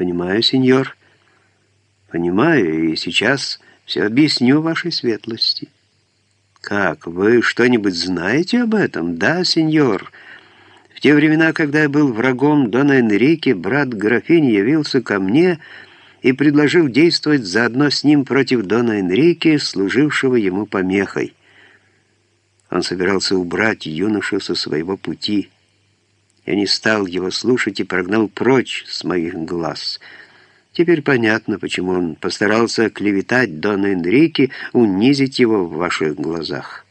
Понимаю, сеньор. Понимаю, и сейчас все объясню вашей светлости. Как, вы что-нибудь знаете об этом? Да, сеньор. В те времена, когда я был врагом Дона Энрике, брат графини явился ко мне и предложил действовать заодно с ним против Дона Энрике, служившего ему помехой. Он собирался убрать юношу со своего пути. Я не стал его слушать и прогнал прочь с моих глаз. Теперь понятно, почему он постарался клеветать Дона Энрике, унизить его в ваших глазах.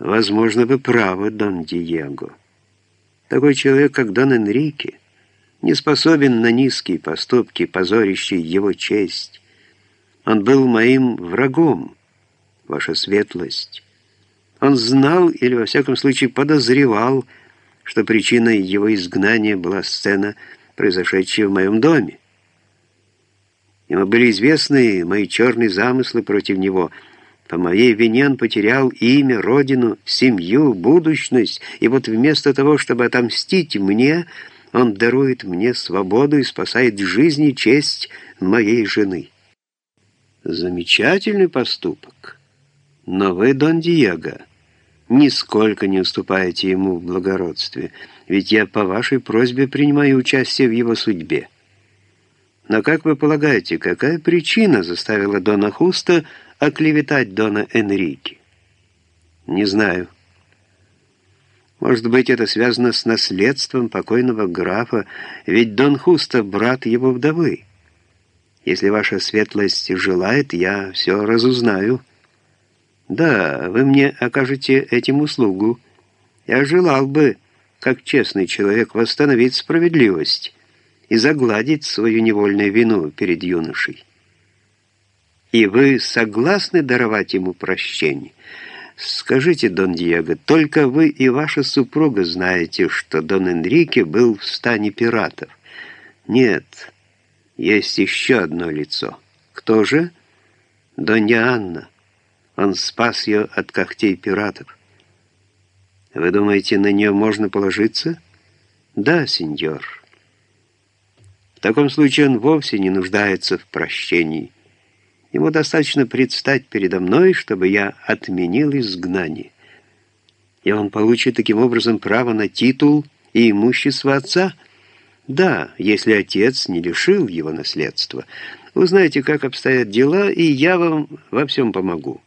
Возможно, вы правы, Дон Диего. Такой человек, как Дон Энрике, не способен на низкие поступки, позорящие его честь. Он был моим врагом, ваша светлость. Он знал, или во всяком случае подозревал, что причиной его изгнания была сцена, произошедшая в моем доме. Ему были известны мои черные замыслы против него — по моей вине он потерял имя, родину, семью, будущность, и вот вместо того, чтобы отомстить мне, он дарует мне свободу и спасает жизнь и честь моей жены. Замечательный поступок. Но вы, Дон Диего, нисколько не уступаете ему в благородстве, ведь я по вашей просьбе принимаю участие в его судьбе. Но как вы полагаете, какая причина заставила Дона Хуста оклеветать Дона Энрике? Не знаю. Может быть, это связано с наследством покойного графа, ведь Дон Хуста — брат его вдовы. Если ваша светлость желает, я все разузнаю. Да, вы мне окажете этим услугу. Я желал бы, как честный человек, восстановить справедливость и загладить свою невольную вину перед юношей. И вы согласны даровать ему прощение? Скажите, Дон Диего, только вы и ваша супруга знаете, что Дон Энрике был в стане пиратов. Нет, есть еще одно лицо. Кто же? Донья Анна. Он спас ее от когтей пиратов. Вы думаете, на нее можно положиться? Да, сеньор. В таком случае он вовсе не нуждается в прощении. Ему достаточно предстать передо мной, чтобы я отменил изгнание. И он получит таким образом право на титул и имущество отца? Да, если отец не лишил его наследства. Вы знаете, как обстоят дела, и я вам во всем помогу.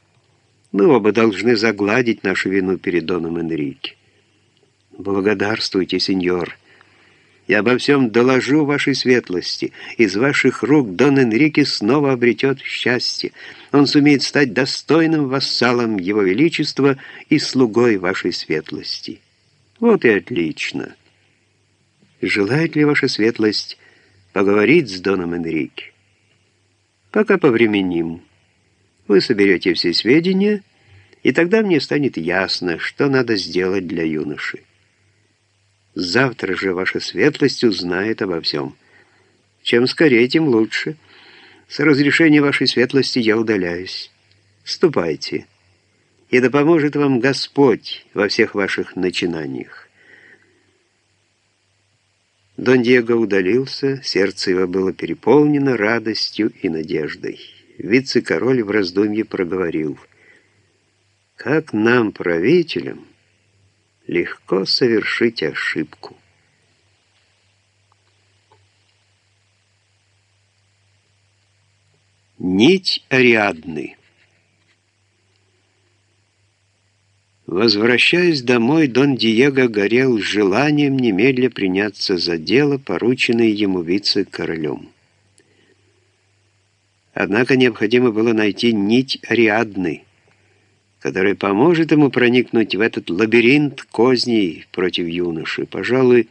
Мы оба должны загладить нашу вину перед Доном Энрике. Благодарствуйте, сеньор. Я обо всем доложу вашей светлости. Из ваших рук Дон Энрике снова обретет счастье. Он сумеет стать достойным вассалом Его Величества и слугой вашей светлости. Вот и отлично. Желает ли ваша светлость поговорить с Доном Энрике? Пока повременим. Вы соберете все сведения, и тогда мне станет ясно, что надо сделать для юноши. Завтра же ваша светлость узнает обо всем. Чем скорее, тем лучше. С разрешения вашей светлости я удаляюсь. Ступайте, и да поможет вам Господь во всех ваших начинаниях. Дон Диего удалился, сердце его было переполнено радостью и надеждой. Вице-король в раздумье проговорил, «Как нам, правителям, легко совершить ошибку. Нить Ариадны Возвращаясь домой, Дон Диего горел желанием немедля приняться за дело, порученное ему вице-королем. Однако необходимо было найти нить Ариадны — который поможет ему проникнуть в этот лабиринт козней против юноши. Пожалуй,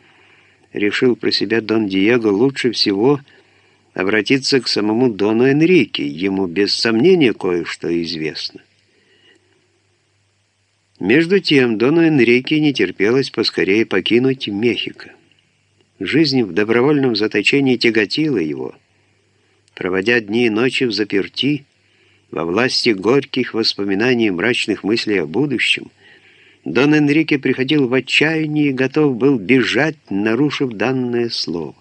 решил про себя Дон Диего лучше всего обратиться к самому Дону Энрике. Ему без сомнения кое-что известно. Между тем, Дону Энрике не терпелось поскорее покинуть Мехико. Жизнь в добровольном заточении тяготила его. Проводя дни и ночи в заперти, во власти горьких воспоминаний и мрачных мыслей о будущем, Дон Энрике приходил в отчаяние и готов был бежать, нарушив данное слово.